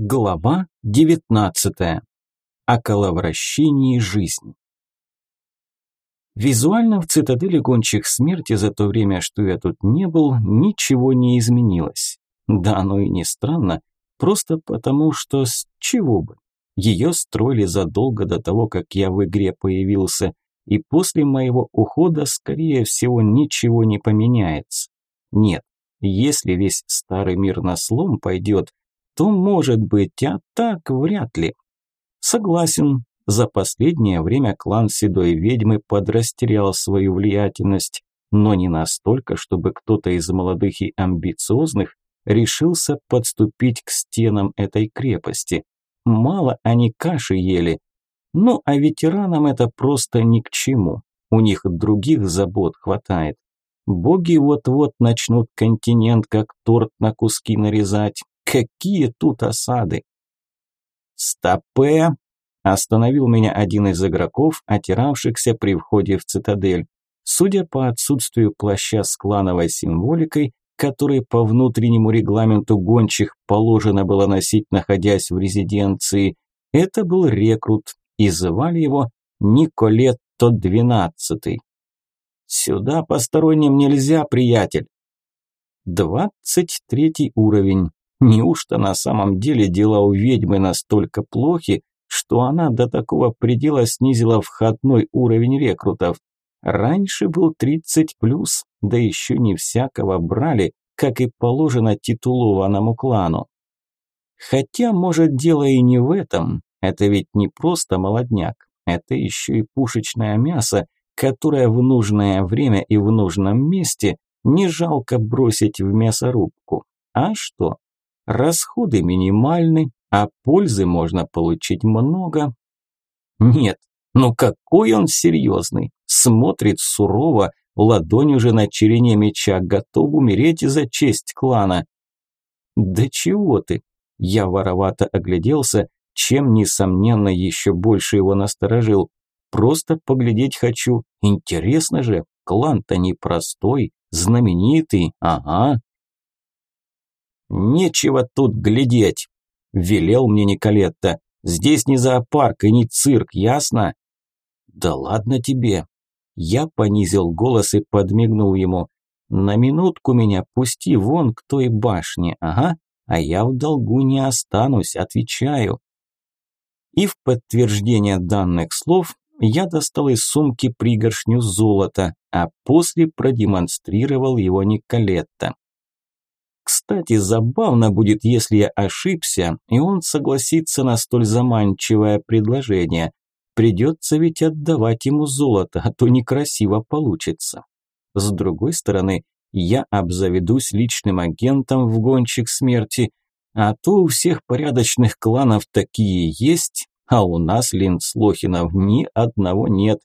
Глава 19. О коловращении жизни. Визуально в цитадели гончих смерти за то время, что я тут не был, ничего не изменилось. Да, оно и не странно, просто потому что с чего бы. Ее строили задолго до того, как я в игре появился, и после моего ухода, скорее всего, ничего не поменяется. Нет, если весь старый мир на слом пойдет, то может быть, а так вряд ли. Согласен, за последнее время клан Седой Ведьмы подрастерял свою влиятельность, но не настолько, чтобы кто-то из молодых и амбициозных решился подступить к стенам этой крепости. Мало они каши ели. Ну, а ветеранам это просто ни к чему. У них других забот хватает. Боги вот-вот начнут континент как торт на куски нарезать, Какие тут осады? Стопе! Остановил меня один из игроков, отиравшихся при входе в цитадель. Судя по отсутствию плаща с клановой символикой, который по внутреннему регламенту гончих положено было носить, находясь в резиденции, это был рекрут, и звали его Николетто двенадцатый. «Сюда посторонним нельзя, приятель!» Двадцать третий уровень. Неужто на самом деле дела у ведьмы настолько плохи, что она до такого предела снизила входной уровень рекрутов? Раньше был 30 плюс, да еще не всякого брали, как и положено титулованному клану. Хотя, может, дело и не в этом. Это ведь не просто молодняк, это еще и пушечное мясо, которое в нужное время и в нужном месте не жалко бросить в мясорубку. А что? Расходы минимальны, а пользы можно получить много. Нет, ну какой он серьезный. Смотрит сурово, ладонь уже на черене меча, готов умереть за честь клана. Да чего ты? Я воровато огляделся, чем, несомненно, еще больше его насторожил. Просто поглядеть хочу. Интересно же, клан-то непростой, знаменитый, ага. «Нечего тут глядеть», – велел мне Николетта. «Здесь не зоопарк и не цирк, ясно?» «Да ладно тебе». Я понизил голос и подмигнул ему. «На минутку меня пусти вон к той башне, ага, а я в долгу не останусь, отвечаю». И в подтверждение данных слов я достал из сумки пригоршню золота, а после продемонстрировал его Николетта. Кстати, забавно будет, если я ошибся, и он согласится на столь заманчивое предложение. Придется ведь отдавать ему золото, а то некрасиво получится. С другой стороны, я обзаведусь личным агентом в гонщик смерти, а то у всех порядочных кланов такие есть, а у нас, Линдслохинов, ни одного нет.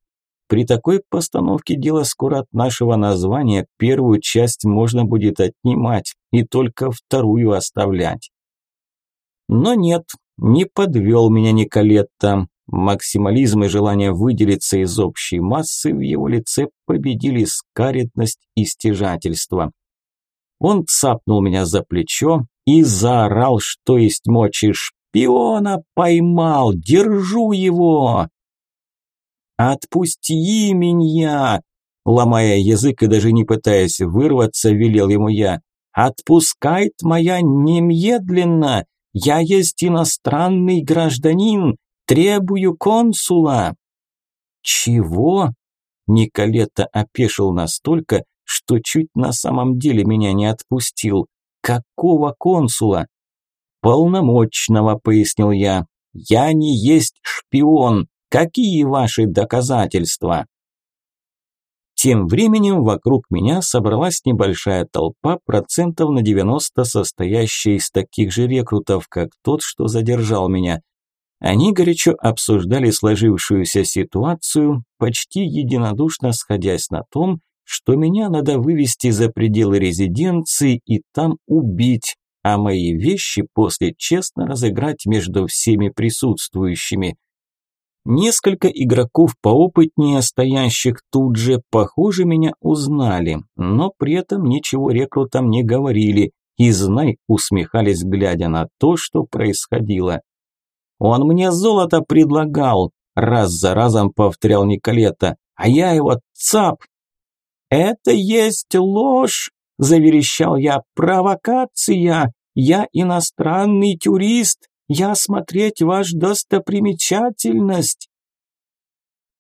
При такой постановке дела скоро от нашего названия первую часть можно будет отнимать и только вторую оставлять. Но нет, не подвел меня Николетта. Максимализм и желание выделиться из общей массы в его лице победили скаредность и стяжательство. Он цапнул меня за плечо и заорал, что есть мочи. «Шпиона поймал! Держу его!» «Отпусти меня!» Ломая язык и даже не пытаясь вырваться, велел ему я. «Отпускает моя немедленно! Я есть иностранный гражданин! Требую консула!» «Чего?» Николета опешил настолько, что чуть на самом деле меня не отпустил. «Какого консула?» «Полномочного», – пояснил я. «Я не есть шпион. Какие ваши доказательства? Тем временем вокруг меня собралась небольшая толпа, процентов на 90 состоящая из таких же рекрутов, как тот, что задержал меня. Они горячо обсуждали сложившуюся ситуацию, почти единодушно сходясь на том, что меня надо вывести за пределы резиденции и там убить, а мои вещи после честно разыграть между всеми присутствующими. Несколько игроков поопытнее стоящих тут же, похоже, меня узнали, но при этом ничего рекрутам не говорили, и, знай, усмехались, глядя на то, что происходило. «Он мне золото предлагал!» – раз за разом повторял Николета. «А я его цап!» «Это есть ложь!» – заверещал я. «Провокация! Я иностранный турист! Я смотреть ваш достопримечательность!»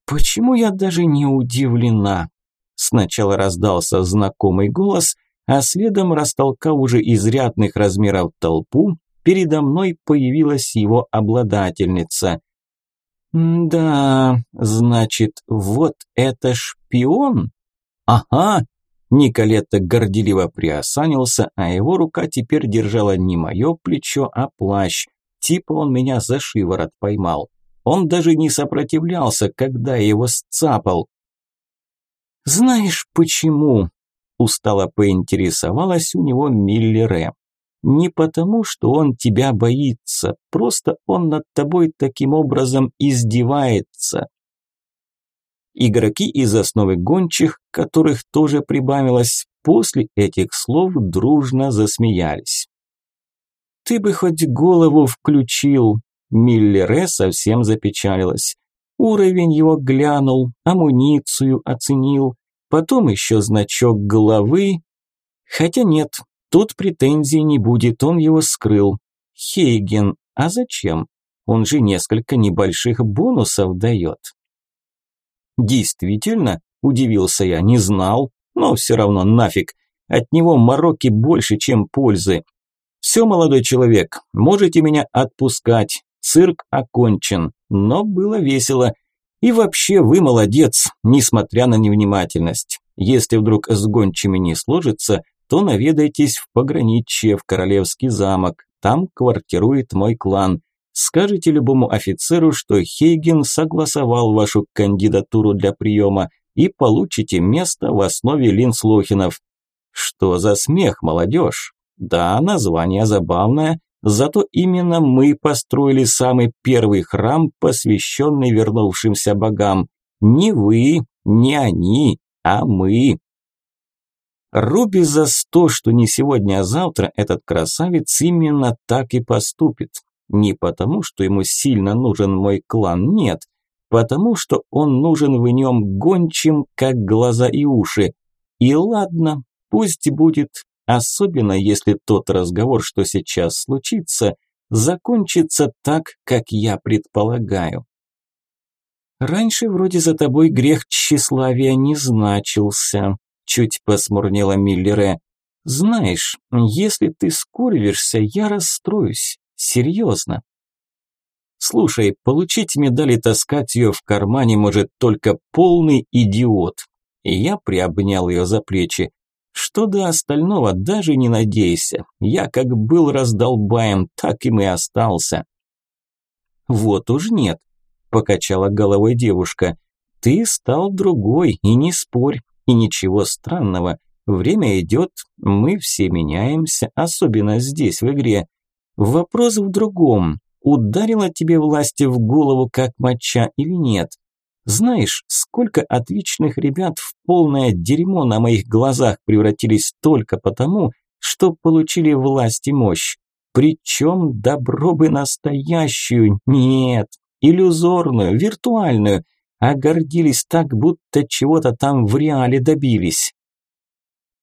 Почему я даже не удивлена? Сначала раздался знакомый голос, а следом, растолкав уже изрядных размеров толпу, передо мной появилась его обладательница. «Да, значит, вот это шпион?» «Ага!» Николетта горделиво приосанился, а его рука теперь держала не мое плечо, а плащ. Типа он меня за шиворот поймал. Он даже не сопротивлялся, когда его сцапал. «Знаешь почему?» – устало поинтересовалась у него Миллере. «Не потому, что он тебя боится, просто он над тобой таким образом издевается». Игроки из основы гончих, которых тоже прибавилось, после этих слов дружно засмеялись. «Ты бы хоть голову включил!» Миллере совсем запечалилась. Уровень его глянул, амуницию оценил, потом еще значок головы. Хотя нет, тут претензий не будет, он его скрыл. Хейген, а зачем? Он же несколько небольших бонусов дает. Действительно, удивился я, не знал, но все равно нафиг. От него мороки больше, чем пользы. Все, молодой человек, можете меня отпускать. Цирк окончен, но было весело. И вообще вы молодец, несмотря на невнимательность. Если вдруг с гончими не сложится, то наведайтесь в пограничье, в Королевский замок. Там квартирует мой клан. Скажите любому офицеру, что Хейген согласовал вашу кандидатуру для приема и получите место в основе Линслохинов. Что за смех, молодежь? Да, название забавное, Зато именно мы построили самый первый храм, посвященный вернувшимся богам. Не вы, не они, а мы. Руби за сто, что не сегодня, а завтра этот красавец именно так и поступит. Не потому, что ему сильно нужен мой клан, нет. Потому что он нужен в нем гончим, как глаза и уши. И ладно, пусть будет Особенно если тот разговор, что сейчас случится, закончится так, как я предполагаю. Раньше вроде за тобой грех тщеславия не значился, чуть посмурнела Миллере. Знаешь, если ты скурвишься, я расстроюсь. Серьезно. Слушай, получить медаль и таскать ее в кармане может только полный идиот. И я приобнял ее за плечи. Что до остального, даже не надейся. Я как был раздолбаем, так им и остался. Вот уж нет, покачала головой девушка. Ты стал другой, и не спорь, и ничего странного. Время идет, мы все меняемся, особенно здесь, в игре. Вопрос в другом. Ударила тебе власти в голову как моча или нет? Знаешь, сколько отличных ребят в полное дерьмо на моих глазах превратились только потому, что получили власть и мощь. Причем добро бы настоящую, нет, иллюзорную, виртуальную, а гордились так, будто чего-то там в реале добились.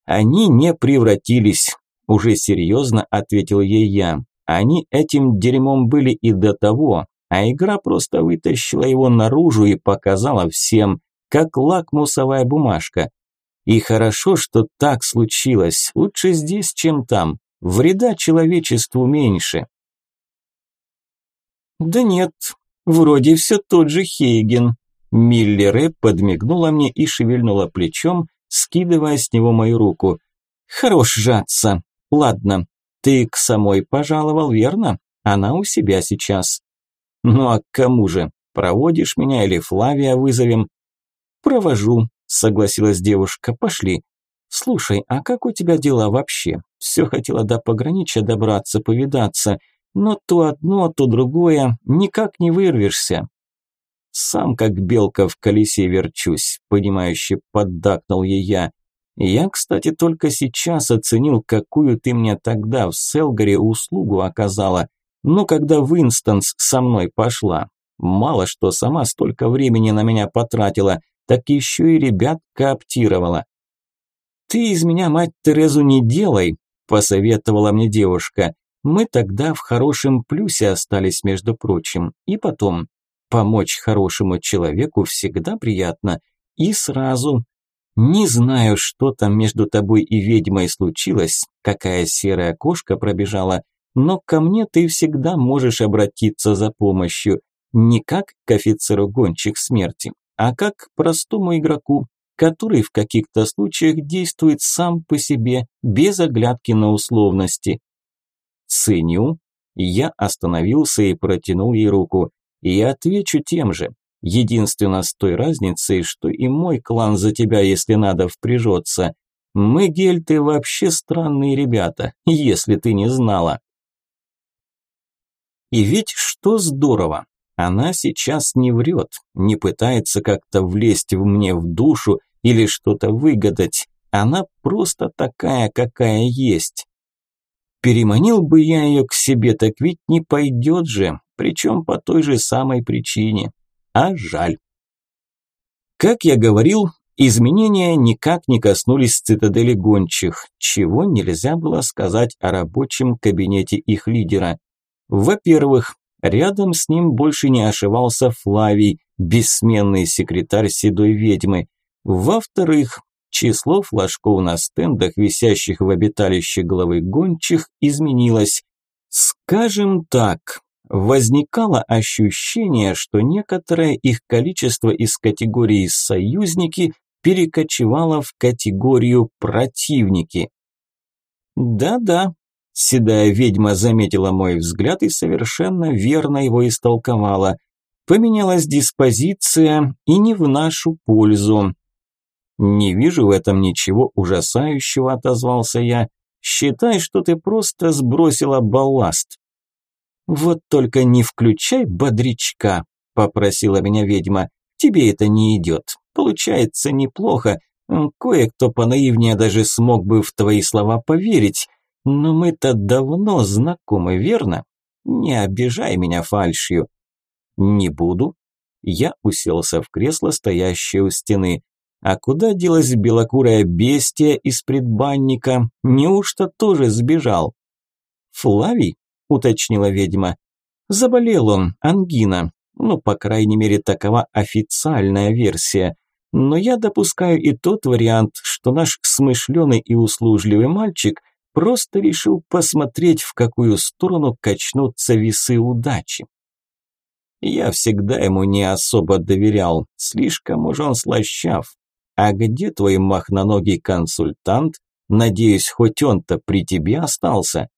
Они не превратились, уже серьезно ответил ей я. Они этим дерьмом были и до того, а игра просто вытащила его наружу и показала всем, как лакмусовая бумажка. И хорошо, что так случилось, лучше здесь, чем там, вреда человечеству меньше. Да нет, вроде все тот же Хейген. Миллере подмигнула мне и шевельнула плечом, скидывая с него мою руку. Хорош жаться. Ладно, ты к самой пожаловал, верно? Она у себя сейчас. «Ну а к кому же? Проводишь меня или Флавия вызовем?» «Провожу», – согласилась девушка. «Пошли. Слушай, а как у тебя дела вообще? Все хотела до пограничья добраться, повидаться, но то одно, то другое, никак не вырвешься». «Сам как белка в колесе верчусь», – понимающе поддакнул ей я. Я, кстати, только сейчас оценил, какую ты мне тогда в Селгаре услугу оказала. Ну, когда Винстонс со мной пошла. Мало что сама столько времени на меня потратила, так еще и ребят кооптировала. «Ты из меня, мать Терезу, не делай», – посоветовала мне девушка. «Мы тогда в хорошем плюсе остались, между прочим. И потом, помочь хорошему человеку всегда приятно. И сразу. Не знаю, что там между тобой и ведьмой случилось, какая серая кошка пробежала, но ко мне ты всегда можешь обратиться за помощью. Не как к офицеру гонщик смерти, а как к простому игроку, который в каких-то случаях действует сам по себе, без оглядки на условности. Ценю. Я остановился и протянул ей руку. И отвечу тем же. Единственно с той разницей, что и мой клан за тебя, если надо, впряжется. Мы, гельты, вообще странные ребята, если ты не знала. И ведь что здорово, она сейчас не врет, не пытается как-то влезть в мне в душу или что-то выгадать. Она просто такая, какая есть. Переманил бы я ее к себе, так ведь не пойдет же, причем по той же самой причине. А жаль. Как я говорил, изменения никак не коснулись цитадели гончих, чего нельзя было сказать о рабочем кабинете их лидера. Во-первых, рядом с ним больше не ошивался Флавий, бессменный секретарь седой ведьмы. Во-вторых, число флажков на стендах, висящих в обиталище главы гончих, изменилось. Скажем так, возникало ощущение, что некоторое их количество из категории «союзники» перекочевало в категорию «противники». Да-да, Седая ведьма заметила мой взгляд и совершенно верно его истолковала. Поменялась диспозиция и не в нашу пользу. «Не вижу в этом ничего ужасающего», – отозвался я. «Считай, что ты просто сбросила балласт». «Вот только не включай бодрячка», – попросила меня ведьма. «Тебе это не идет. Получается неплохо. Кое-кто понаивнее даже смог бы в твои слова поверить. Но мы-то давно знакомы, верно? Не обижай меня фальшью. Не буду. Я уселся в кресло, стоящее у стены. А куда делась белокурая бестия из предбанника? Неужто тоже сбежал? Флавий? Уточнила ведьма. Заболел он, ангина. Ну, по крайней мере, такова официальная версия. Но я допускаю и тот вариант, что наш смышленый и услужливый мальчик Просто решил посмотреть, в какую сторону качнутся весы удачи. Я всегда ему не особо доверял, слишком уж он слащав. А где твой махноногий консультант? Надеюсь, хоть он-то при тебе остался.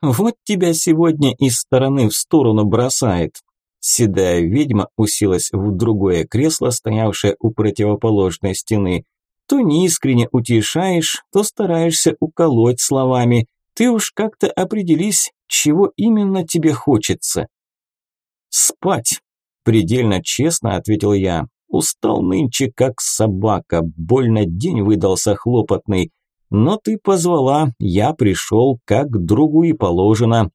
Вот тебя сегодня из стороны в сторону бросает. Седая ведьма уселась в другое кресло, стоявшее у противоположной стены – то неискренне утешаешь, то стараешься уколоть словами. Ты уж как-то определись, чего именно тебе хочется. Спать, предельно честно ответил я. Устал нынче как собака, больно день выдался хлопотный. Но ты позвала, я пришел, как другу и положено.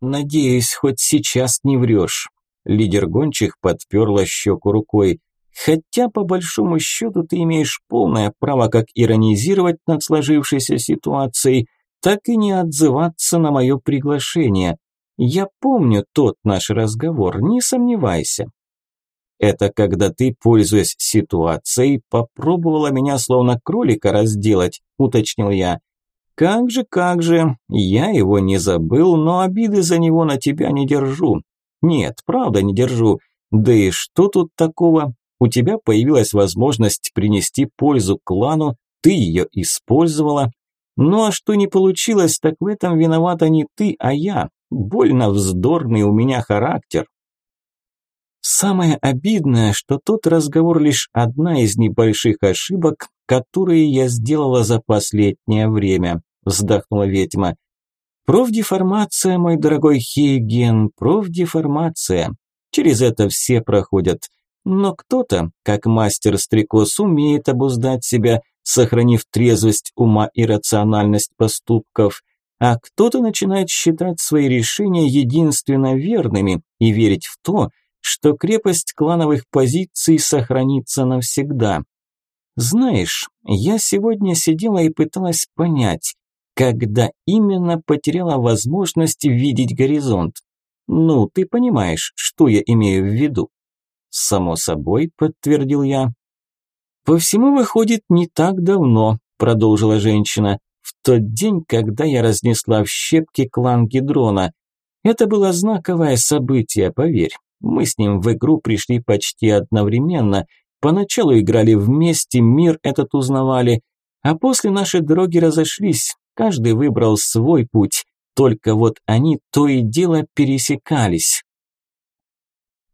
Надеюсь, хоть сейчас не врешь. Лидер гончих подперла щеку рукой. Хотя, по большому счету, ты имеешь полное право как иронизировать над сложившейся ситуацией, так и не отзываться на мое приглашение. Я помню тот наш разговор, не сомневайся. Это когда ты, пользуясь ситуацией, попробовала меня словно кролика разделать, уточнил я. Как же, как же, я его не забыл, но обиды за него на тебя не держу. Нет, правда не держу. Да и что тут такого? У тебя появилась возможность принести пользу клану, ты ее использовала. Ну а что не получилось, так в этом виновата не ты, а я. Больно вздорный у меня характер. Самое обидное, что тот разговор лишь одна из небольших ошибок, которые я сделала за последнее время, вздохнула ведьма. Профдеформация, мой дорогой Хейген, профдеформация. Через это все проходят. Но кто-то, как мастер-стрекоз, умеет обуздать себя, сохранив трезвость ума и рациональность поступков, а кто-то начинает считать свои решения единственно верными и верить в то, что крепость клановых позиций сохранится навсегда. Знаешь, я сегодня сидела и пыталась понять, когда именно потеряла возможность видеть горизонт. Ну, ты понимаешь, что я имею в виду? Само собой, подтвердил я. По всему выходит не так давно, продолжила женщина, в тот день, когда я разнесла в щепки клан Гидрона. Это было знаковое событие, поверь. Мы с ним в игру пришли почти одновременно. Поначалу играли вместе, мир этот узнавали, а после наши дороги разошлись, каждый выбрал свой путь, только вот они то и дело пересекались.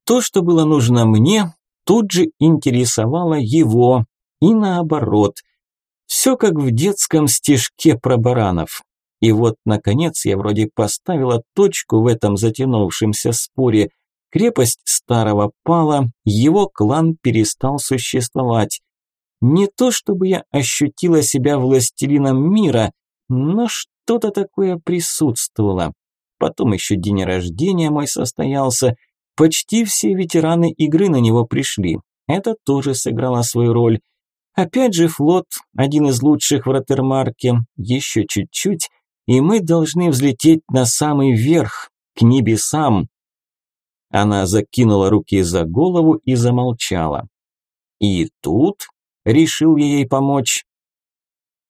То, что было нужно мне, тут же интересовало его, и наоборот. Все как в детском стишке про баранов. И вот, наконец, я вроде поставила точку в этом затянувшемся споре. Крепость старого пала, его клан перестал существовать. Не то чтобы я ощутила себя властелином мира, но что-то такое присутствовало. Потом еще день рождения мой состоялся. Почти все ветераны игры на него пришли. Это тоже сыграло свою роль. Опять же флот, один из лучших в Роттермарке. Еще чуть-чуть, и мы должны взлететь на самый верх, к небесам. Она закинула руки за голову и замолчала. И тут решил я ей помочь.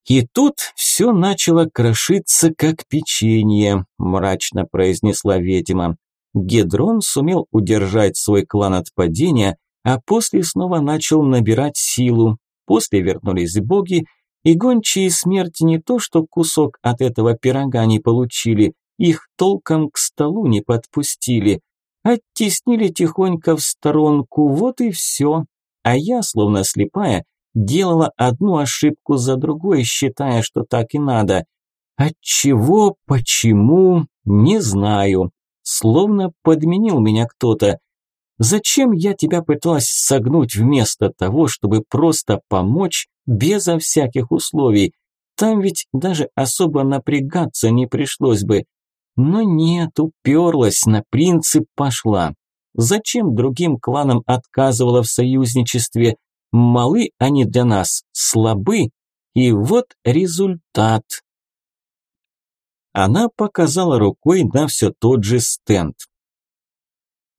«И тут все начало крошиться, как печенье», – мрачно произнесла ведьма. Гедрон сумел удержать свой клан от падения, а после снова начал набирать силу. После вернулись боги, и гончие смерти не то что кусок от этого пирога не получили, их толком к столу не подпустили. Оттеснили тихонько в сторонку, вот и все. А я, словно слепая, делала одну ошибку за другой, считая, что так и надо. От чего, почему, не знаю. Словно подменил меня кто-то. Зачем я тебя пыталась согнуть вместо того, чтобы просто помочь безо всяких условий? Там ведь даже особо напрягаться не пришлось бы. Но нет, уперлась, на принцип пошла. Зачем другим кланам отказывала в союзничестве? Малы они для нас, слабы. И вот результат. Она показала рукой на все тот же стенд.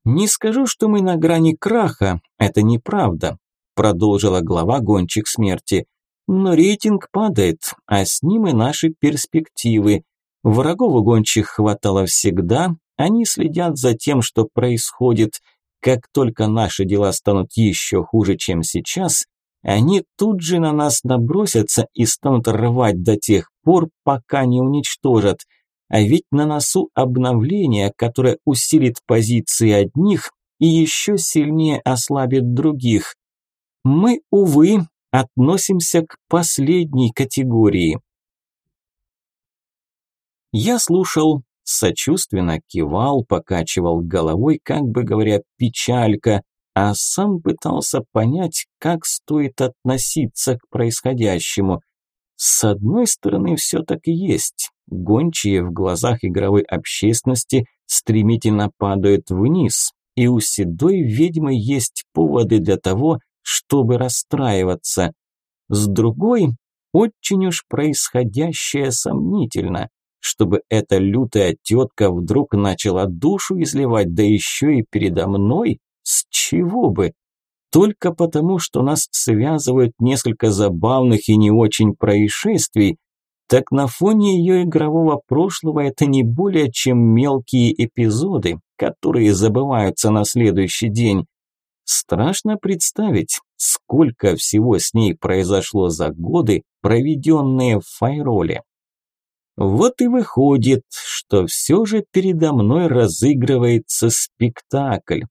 «Не скажу, что мы на грани краха, это неправда», продолжила глава гонщик смерти. «Но рейтинг падает, а с ним и наши перспективы. Врагов у гончих хватало всегда, они следят за тем, что происходит – как только наши дела станут еще хуже, чем сейчас, они тут же на нас набросятся и станут рвать до тех пор, пока не уничтожат. А ведь на носу обновление, которое усилит позиции одних и еще сильнее ослабит других. Мы, увы, относимся к последней категории. Я слушал, сочувственно кивал, покачивал головой, как бы говоря, печалька, а сам пытался понять, как стоит относиться к происходящему. С одной стороны, все так и есть. Гончие в глазах игровой общественности стремительно падают вниз, и у седой ведьмы есть поводы для того, чтобы расстраиваться. С другой, очень уж происходящее сомнительно чтобы эта лютая тетка вдруг начала душу изливать, да еще и передо мной? С чего бы? Только потому, что нас связывают несколько забавных и не очень происшествий, так на фоне ее игрового прошлого это не более чем мелкие эпизоды, которые забываются на следующий день. Страшно представить, сколько всего с ней произошло за годы, проведенные в Файроле. Вот и выходит, что все же передо мной разыгрывается спектакль.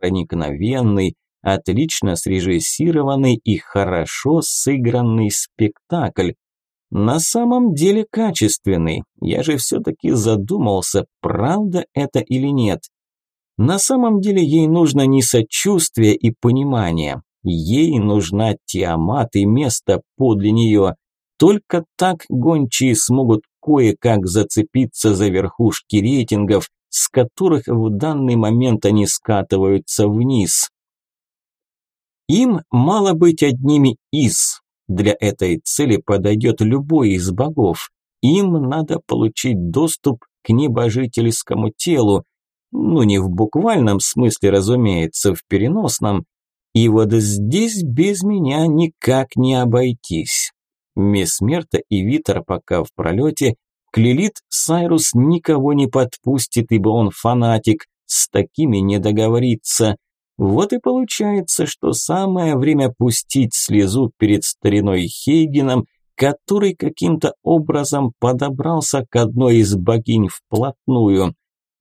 Проникновенный, отлично срежиссированный и хорошо сыгранный спектакль. На самом деле качественный. Я же все-таки задумался, правда это или нет. На самом деле ей нужно не сочувствие и понимание. Ей нужна Тиамат и место подле нее. Только так гончие смогут кое-как зацепиться за верхушки рейтингов, с которых в данный момент они скатываются вниз. Им мало быть одними из. Для этой цели подойдет любой из богов. Им надо получить доступ к небожительскому телу. Ну, не в буквальном смысле, разумеется, в переносном. И вот здесь без меня никак не обойтись. Мисс Мерта и Витер пока в пролете. Клилит Сайрус никого не подпустит, ибо он фанатик. С такими не договориться. Вот и получается, что самое время пустить слезу перед стариной Хейгеном, который каким-то образом подобрался к одной из богинь вплотную.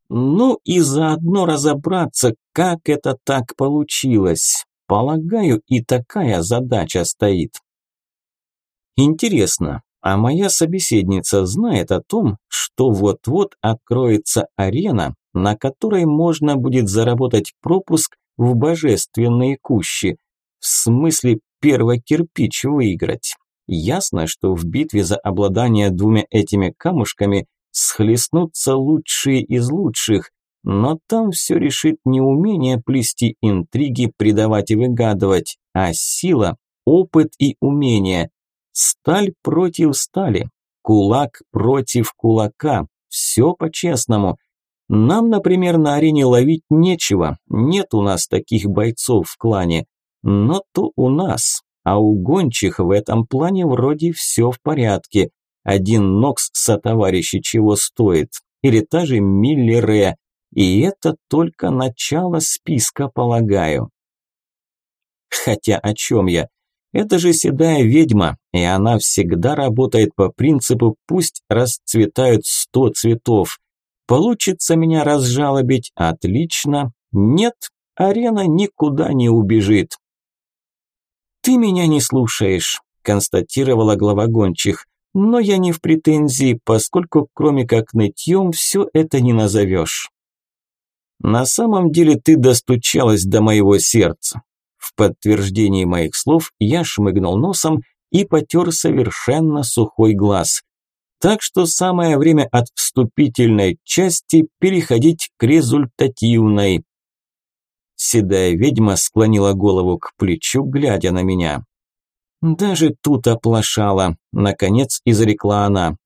Ну и заодно разобраться, как это так получилось. Полагаю, и такая задача стоит. Интересно, а моя собеседница знает о том, что вот-вот откроется арена, на которой можно будет заработать пропуск в божественные кущи. В смысле первый кирпич выиграть. Ясно, что в битве за обладание двумя этими камушками схлестнутся лучшие из лучших, но там все решит не умение плести интриги, предавать и выгадывать, а сила, опыт и умение. Сталь против стали, кулак против кулака, все по-честному. Нам, например, на арене ловить нечего, нет у нас таких бойцов в клане. Но то у нас, а у гончих в этом плане вроде все в порядке. Один Нокс сотоварищи чего стоит, или та же Миллере, и это только начало списка, полагаю. Хотя о чем я? Это же седая ведьма, и она всегда работает по принципу «пусть расцветают сто цветов». Получится меня разжалобить? Отлично. Нет, арена никуда не убежит. «Ты меня не слушаешь», – констатировала глава гончих. «Но я не в претензии, поскольку кроме как нытьем все это не назовешь». «На самом деле ты достучалась до моего сердца». В подтверждении моих слов я шмыгнул носом и потер совершенно сухой глаз. Так что самое время от вступительной части переходить к результативной. Седая ведьма склонила голову к плечу, глядя на меня. «Даже тут оплошала», – наконец изрекла она.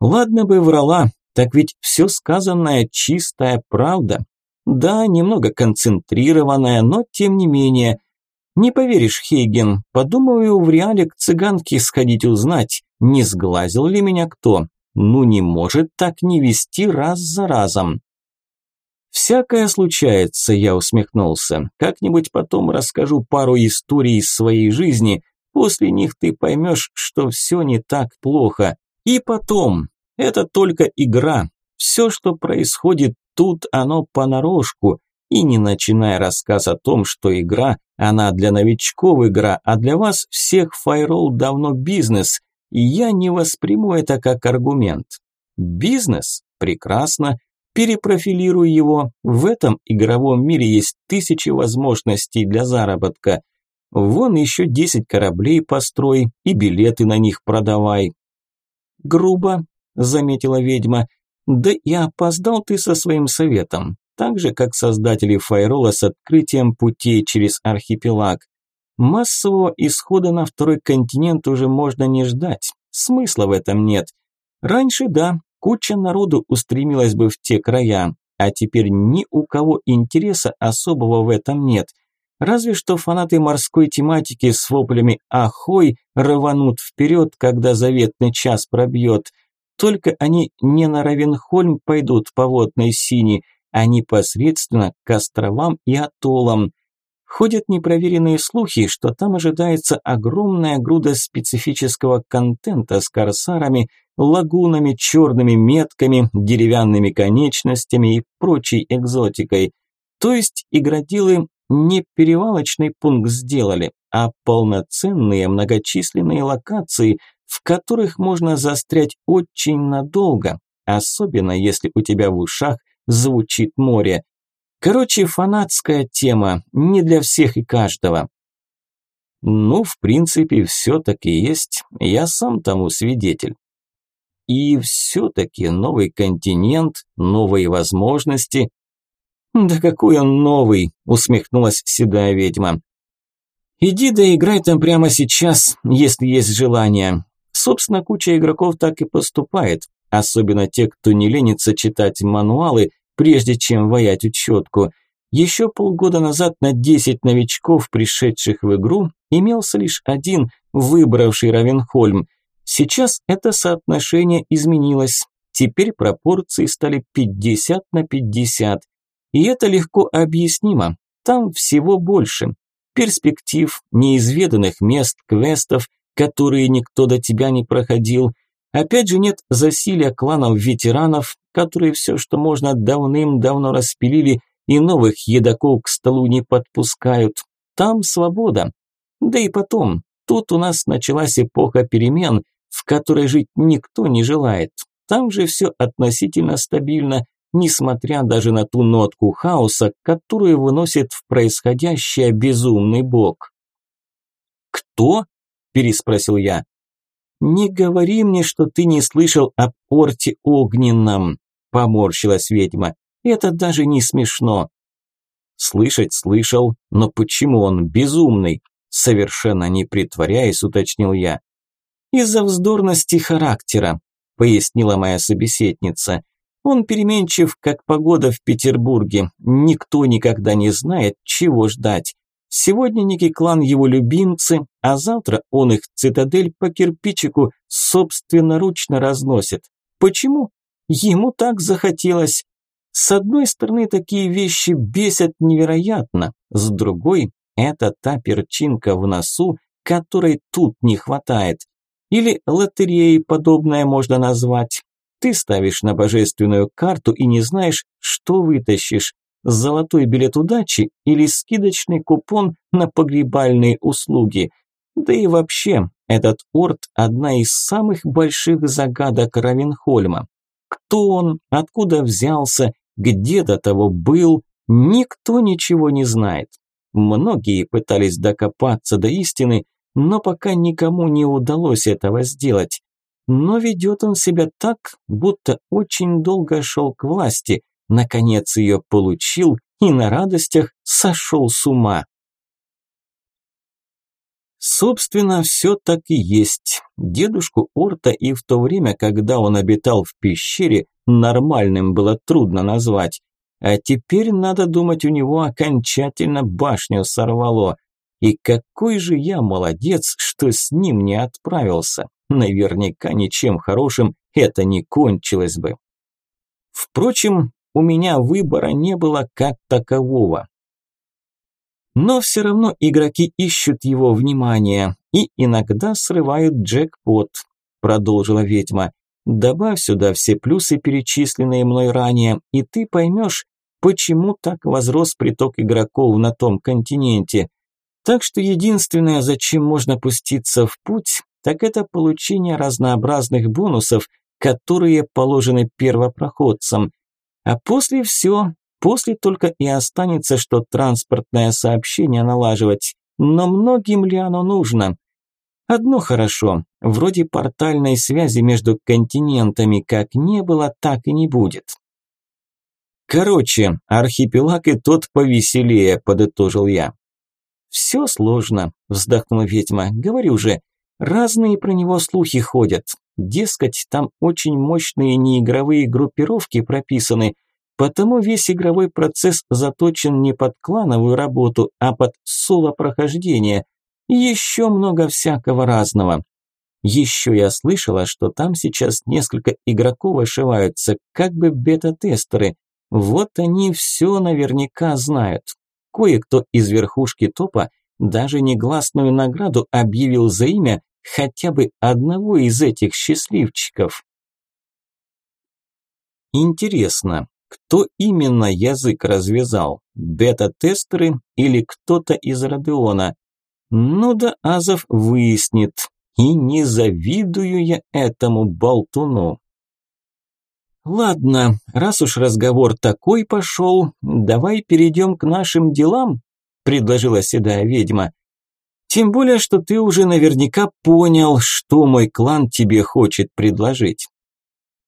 «Ладно бы врала, так ведь все сказанное чистая правда. Да, немного концентрированная, но тем не менее. Не поверишь, Хейген, подумаю в реале к цыганке сходить узнать, не сглазил ли меня кто? Ну не может так не вести раз за разом. «Всякое случается», – я усмехнулся. «Как-нибудь потом расскажу пару историй из своей жизни. После них ты поймешь, что все не так плохо. И потом, это только игра. Все, что происходит тут, оно понарошку. И не начиная рассказ о том, что игра, она для новичков игра, а для вас всех файрол давно бизнес и я не восприму это как аргумент. Бизнес? Прекрасно. Перепрофилирую его. В этом игровом мире есть тысячи возможностей для заработка. Вон еще 10 кораблей построй и билеты на них продавай. Грубо, заметила ведьма. Да и опоздал ты со своим советом. Так же, как создатели Файрола с открытием путей через архипелаг. Массового исхода на второй континент уже можно не ждать. Смысла в этом нет. Раньше, да, куча народу устремилась бы в те края, а теперь ни у кого интереса особого в этом нет. Разве что фанаты морской тематики с воплями «Ахой!» рванут вперед, когда заветный час пробьет. Только они не на Равенхольм пойдут по водной сине, а непосредственно к островам и атоллам – Ходят непроверенные слухи, что там ожидается огромная груда специфического контента с корсарами, лагунами, черными метками, деревянными конечностями и прочей экзотикой. То есть игроделы не перевалочный пункт сделали, а полноценные многочисленные локации, в которых можно застрять очень надолго, особенно если у тебя в ушах звучит море. Короче, фанатская тема, не для всех и каждого. Ну, в принципе, все таки есть, я сам тому свидетель. И все-таки новый континент, новые возможности. Да какой он новый, усмехнулась седая ведьма. Иди да играй там прямо сейчас, если есть желание. Собственно, куча игроков так и поступает, особенно те, кто не ленится читать мануалы, прежде чем воять учетку. Еще полгода назад на 10 новичков, пришедших в игру, имелся лишь один, выбравший Равенхольм. Сейчас это соотношение изменилось. Теперь пропорции стали 50 на 50. И это легко объяснимо. Там всего больше. Перспектив, неизведанных мест, квестов, которые никто до тебя не проходил. Опять же нет засилия кланов ветеранов, которые все, что можно, давным-давно распилили и новых едоков к столу не подпускают. Там свобода. Да и потом, тут у нас началась эпоха перемен, в которой жить никто не желает. Там же все относительно стабильно, несмотря даже на ту нотку хаоса, которую выносит в происходящее безумный бог. «Кто?» – переспросил я. «Не говори мне, что ты не слышал об Орте Огненном», – поморщилась ведьма. «Это даже не смешно». «Слышать слышал, но почему он безумный?» Совершенно не притворяясь, уточнил я. «Из-за вздорности характера», – пояснила моя собеседница. «Он переменчив, как погода в Петербурге. Никто никогда не знает, чего ждать. Сегодня некий клан его любимцы, а завтра он их цитадель по кирпичику собственноручно разносит. Почему? Ему так захотелось. С одной стороны, такие вещи бесят невероятно, с другой – это та перчинка в носу, которой тут не хватает. Или лотереей подобное можно назвать. Ты ставишь на божественную карту и не знаешь, что вытащишь. Золотой билет удачи или скидочный купон на погребальные услуги. Да и вообще, этот орд – одна из самых больших загадок Равенхольма. Кто он, откуда взялся, где до того был, никто ничего не знает. Многие пытались докопаться до истины, но пока никому не удалось этого сделать. Но ведет он себя так, будто очень долго шел к власти, наконец ее получил и на радостях сошел с ума. Собственно, все так и есть. Дедушку Орта и в то время, когда он обитал в пещере, нормальным было трудно назвать. А теперь, надо думать, у него окончательно башню сорвало. И какой же я молодец, что с ним не отправился. Наверняка ничем хорошим это не кончилось бы. Впрочем, у меня выбора не было как такового. Но все равно игроки ищут его внимание и иногда срывают джекпот, продолжила ведьма. Добавь сюда все плюсы, перечисленные мной ранее, и ты поймешь, почему так возрос приток игроков на том континенте. Так что единственное, зачем можно пуститься в путь, так это получение разнообразных бонусов, которые положены первопроходцам. А после все, после только и останется, что транспортное сообщение налаживать. Но многим ли оно нужно? Одно хорошо, вроде портальной связи между континентами как не было, так и не будет. Короче, архипелаг и тот повеселее, подытожил я. «Все сложно», – вздохнула ведьма. «Говорю же, разные про него слухи ходят. Дескать, там очень мощные неигровые группировки прописаны, потому весь игровой процесс заточен не под клановую работу, а под соло-прохождение. Еще много всякого разного. Еще я слышала, что там сейчас несколько игроков ошиваются, как бы бета-тестеры. Вот они все наверняка знают. Кое-кто из верхушки топа даже негласную награду объявил за имя хотя бы одного из этих счастливчиков. Интересно, кто именно язык развязал? Бета-тестеры или кто-то из Родеона? Ну да Азов выяснит. И не завидую я этому болтуну. «Ладно, раз уж разговор такой пошел, давай перейдем к нашим делам», – предложила седая ведьма. Тем более, что ты уже наверняка понял, что мой клан тебе хочет предложить.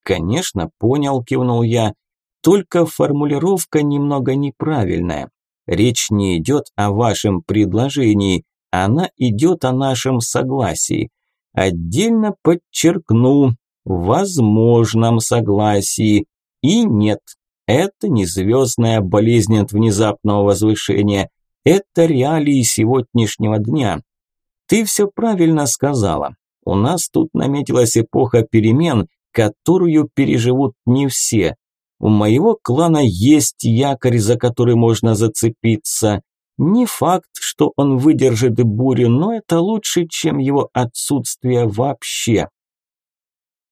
Конечно, понял, кивнул я. Только формулировка немного неправильная. Речь не идет о вашем предложении, она идет о нашем согласии. Отдельно подчеркну, возможном согласии. И нет, это не звездная болезнь от внезапного возвышения. Это реалии сегодняшнего дня. Ты все правильно сказала. У нас тут наметилась эпоха перемен, которую переживут не все. У моего клана есть якорь, за который можно зацепиться. Не факт, что он выдержит бурю, но это лучше, чем его отсутствие вообще.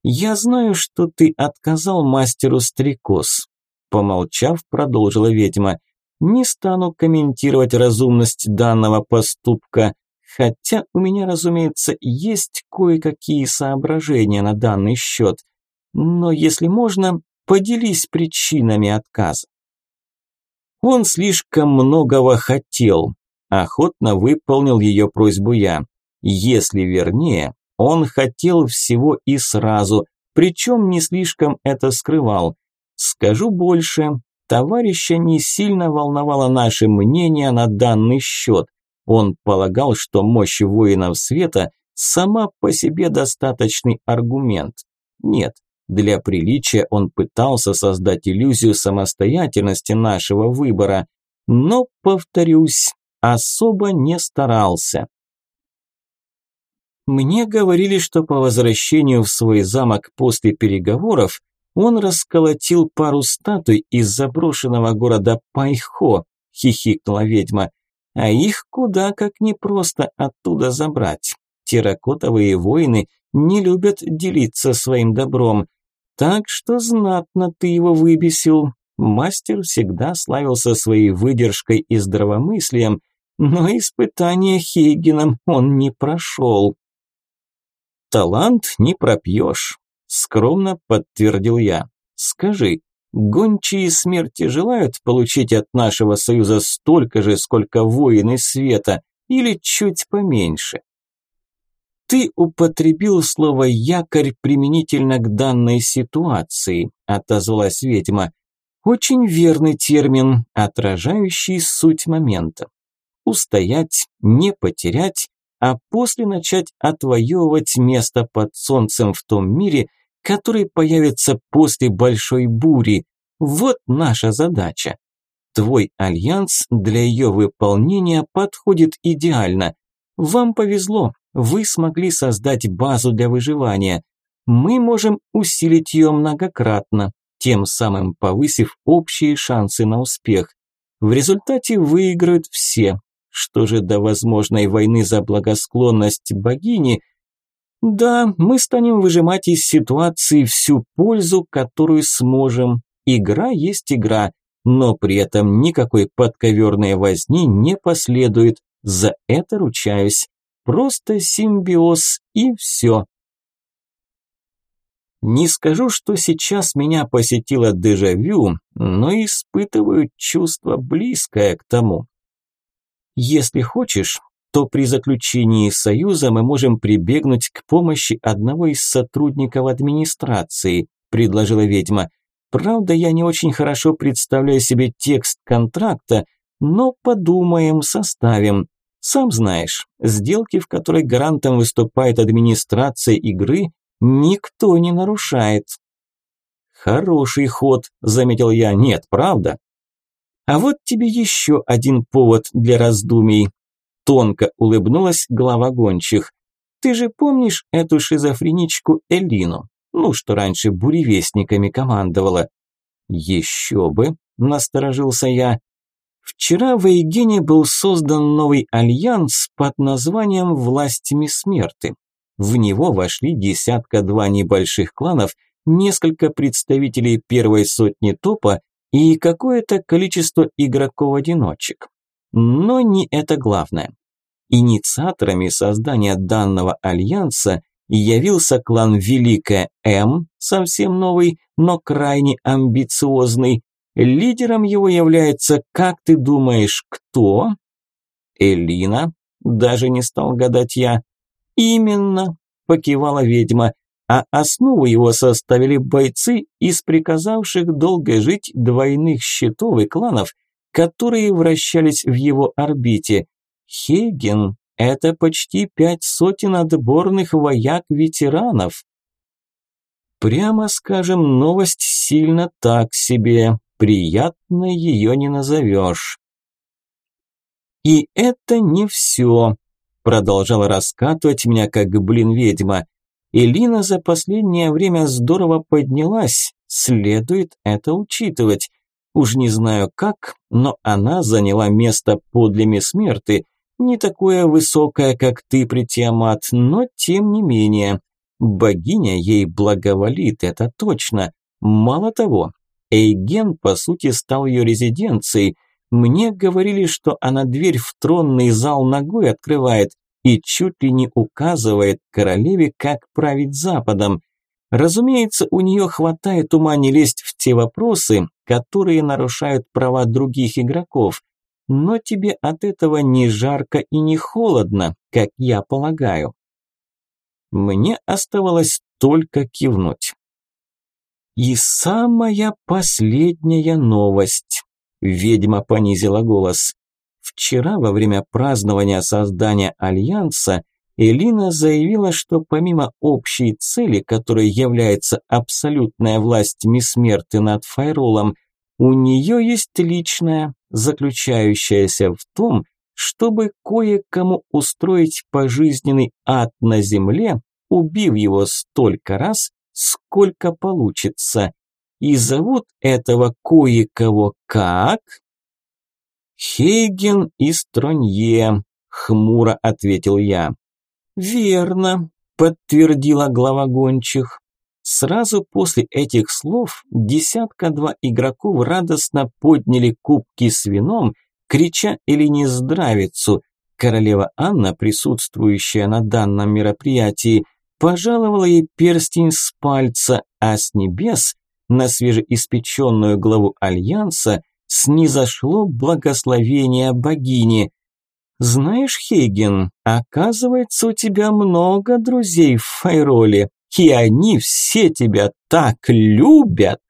Я знаю, что ты отказал мастеру стрекоз. Помолчав, продолжила ведьма. Не стану комментировать разумность данного поступка, хотя у меня, разумеется, есть кое-какие соображения на данный счет. Но если можно, поделись причинами отказа. Он слишком многого хотел. Охотно выполнил ее просьбу я. Если вернее, он хотел всего и сразу, причем не слишком это скрывал. Скажу больше, товарища не сильно волновало наше мнение на данный счет. Он полагал, что мощь воинов света сама по себе достаточный аргумент. Нет, для приличия он пытался создать иллюзию самостоятельности нашего выбора, но, повторюсь, особо не старался. Мне говорили, что по возвращению в свой замок после переговоров он расколотил пару статуй из заброшенного города Пайхо, хихикнула ведьма. А их куда как непросто оттуда забрать. Терракотовые воины не любят делиться своим добром. Так что знатно ты его выбесил. Мастер всегда славился своей выдержкой и здравомыслием, но испытание Хейгеном он не прошел. Талант не пропьешь скромно подтвердил я. Скажи, гончие смерти желают получить от нашего союза столько же, сколько воины света, или чуть поменьше? Ты употребил слово «якорь» применительно к данной ситуации, отозвалась ведьма. Очень верный термин, отражающий суть момента. Устоять, не потерять, а после начать отвоевывать место под солнцем в том мире, который появится после большой бури. Вот наша задача. Твой альянс для ее выполнения подходит идеально. Вам повезло, вы смогли создать базу для выживания. Мы можем усилить ее многократно, тем самым повысив общие шансы на успех. В результате выиграют все. Что же до возможной войны за благосклонность богини – да, мы станем выжимать из ситуации всю пользу, которую сможем. Игра есть игра, но при этом никакой подковерной возни не последует. За это ручаюсь. Просто симбиоз и все. Не скажу, что сейчас меня посетило дежавю, но испытываю чувство близкое к тому. Если хочешь, то при заключении союза мы можем прибегнуть к помощи одного из сотрудников администрации, предложила ведьма. Правда, я не очень хорошо представляю себе текст контракта, но подумаем, составим. Сам знаешь, сделки, в которой гарантом выступает администрация игры, никто не нарушает. Хороший ход, заметил я. Нет, правда? А вот тебе еще один повод для раздумий. Тонко улыбнулась глава гончих. «Ты же помнишь эту шизофреничку Элину? Ну, что раньше буревестниками командовала?» «Еще бы», – насторожился я. «Вчера в Эйгене был создан новый альянс под названием «Властями смерти». В него вошли десятка-два небольших кланов, несколько представителей первой сотни топа и какое-то количество игроков-одиночек. Но не это главное. Инициаторами создания данного альянса явился клан Великая М, совсем новый, но крайне амбициозный. Лидером его является, как ты думаешь, кто? Элина, Даже не стал гадать я. Именно, покивала ведьма, а основу его составили бойцы из приказавших долго жить двойных щитов и кланов, которые вращались в его орбите. Хейген – это почти пять сотен отборных вояк-ветеранов. Прямо скажем, новость сильно так себе, приятной ее не назовешь. И это не все, продолжала раскатывать меня как блин ведьма. Элина за последнее время здорово поднялась, следует это учитывать. Уж не знаю как, но она заняла место подле Месмерты, не такое высокое, как ты, Притиамат, но тем не менее. Богиня ей благоволит, это точно. Мало того, Эйген, по сути, стал ее резиденцией. Мне говорили, что она дверь в тронный зал ногой открывает, и чуть ли не указывает королеве, как править Западом. Разумеется, у нее хватает ума не лезть в те вопросы, которые нарушают права других игроков. Но тебе от этого не жарко и не холодно, как я полагаю. Мне оставалось только кивнуть. И самая последняя новость. Ведьма понизила голос. Вчера во время празднования создания Альянса Элина заявила, что помимо общей цели, которой является абсолютная власть Мисмерты над Файролом, у нее есть личная, заключающаяся в том, чтобы кое-кому устроить пожизненный ад на земле, убив его столько раз, сколько получится. И зовут этого кое-кого как? «Хейген из Тронье», – хмуро ответил я. «Верно», – подтвердила глава гончих. Сразу после этих слов десятка-два игроков радостно подняли кубки с вином, крича или не здравицу. Королева Анна, присутствующая на данном мероприятии, пожаловала ей перстень с пальца, а с небес на свежеиспеченную главу Альянса – снизошло благословение богини. Знаешь, Хейген, оказывается, у тебя много друзей в Файроле, и они все тебя так любят.